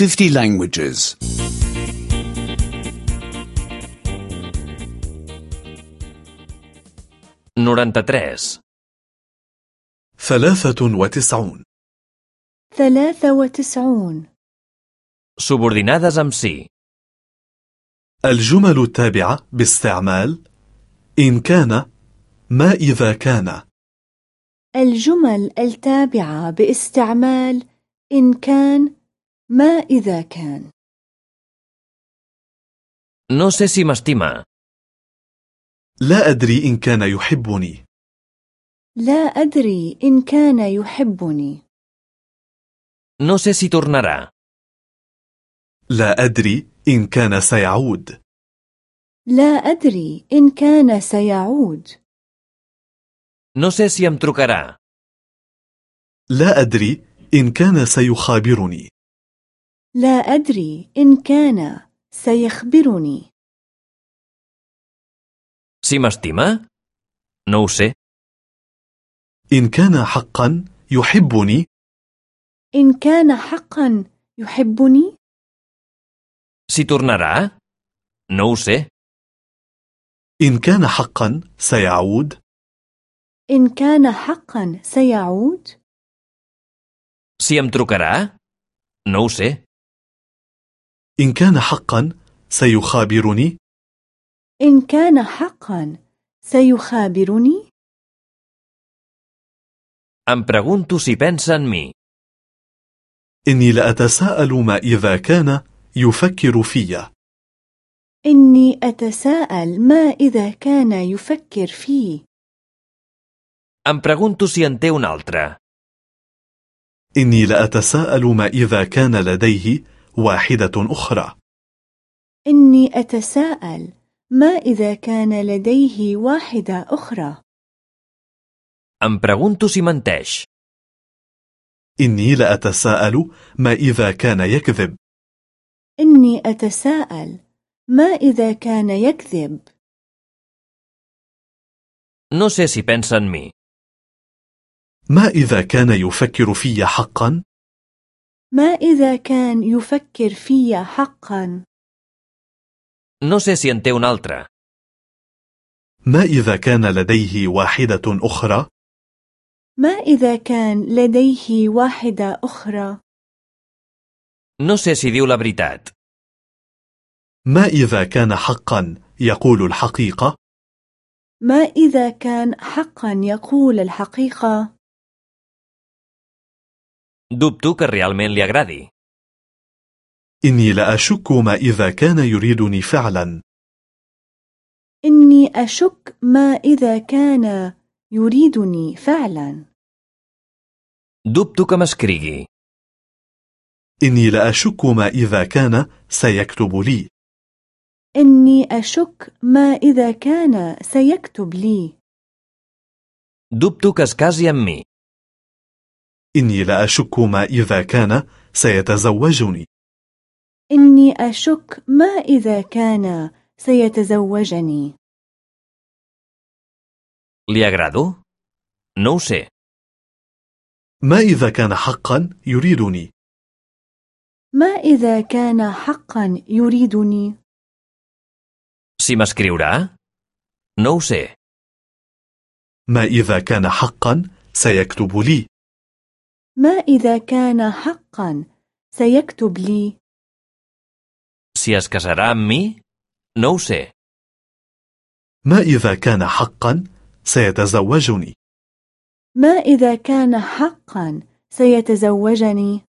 50 languages. 93. ثلاثة وتسعون ثلاثة وتسعون Subordinades amb si. الجمل التابعة باستعمال إن كان ما إذا كان الجمل التابعة باستعمال إن كان ما إذا كان No sé si m'estima. لا أدري إن كان يحبني لا أدري إن كان يحبني No sé si tornarà. لا أدري إن كان سيعود لا أدري إن كان سيعود No sé si em trucarà. لا أدري إن كان سيخابرني لا أدري إن كان سيخبرني Si m'estima? No ho sé. إن كان حقا يحبني إن كان حقا يحبني Si tornarà? No ho sé. إن كان حقا سيعود إن كان حقا سيعود Si em trucarà? No ho sé. إن كان حقا سيخابرني إن كان حقا سيخابرني Em pregunto si pensa en mi. إني لأتساءل ما إذا كان يفكر في إني أتساءل ما إذا كان يفكر فيه Em pregunto si en té un altre. إني لأتساءل ما إذا كان لديه واحدة أخرى. إني أتساءل ما إذا كان لديه واحدة أخرى؟ Em pregunto si menteix. إني لأتساءل ما إذا كان يكذب؟ إني أتساءل ما إذا كان يكذب؟ No sé si pensa en mi. ما إذا كان يفكر في حقا؟ ما إذا كان يفكر في حقا؟ No sé si en té un altre. ما إذا كان لديه واحدة أخرى؟ ما إذا كان لديه واحدة أخرى؟ No sé si diu la veritat. ما إذا كان حقا يقول الحقيقة؟ ما إذا كان حقا يقول الحقيقة؟ Dubto que realment li agradi. إني لأشك ما إذا كان يريدني فعلا إني أشك ما إذا كان يريدني فعلا Dubto que m'escrigui. إني لأشك ما إذا كان سيكتب لي إني أشك ما إذا كان سيكتب لي Dubto que es casi amb mi. إني لأشك ما إذا كان سيتزوجني إني أشك ما إذا كان سيتزوجني agrado? No ho sé. ما إذا كان حقا يريدني ما إذا كان حقا يريدني Si m'escriurà? No ho sé. ما إذا كان حقا سيكتب لي ما إذا كان حقا سيكتب لي Si es casarà amb mi? No ho sé. ما إذا كان حقا سيتزوجني ما إذا كان حقا سيتزوجني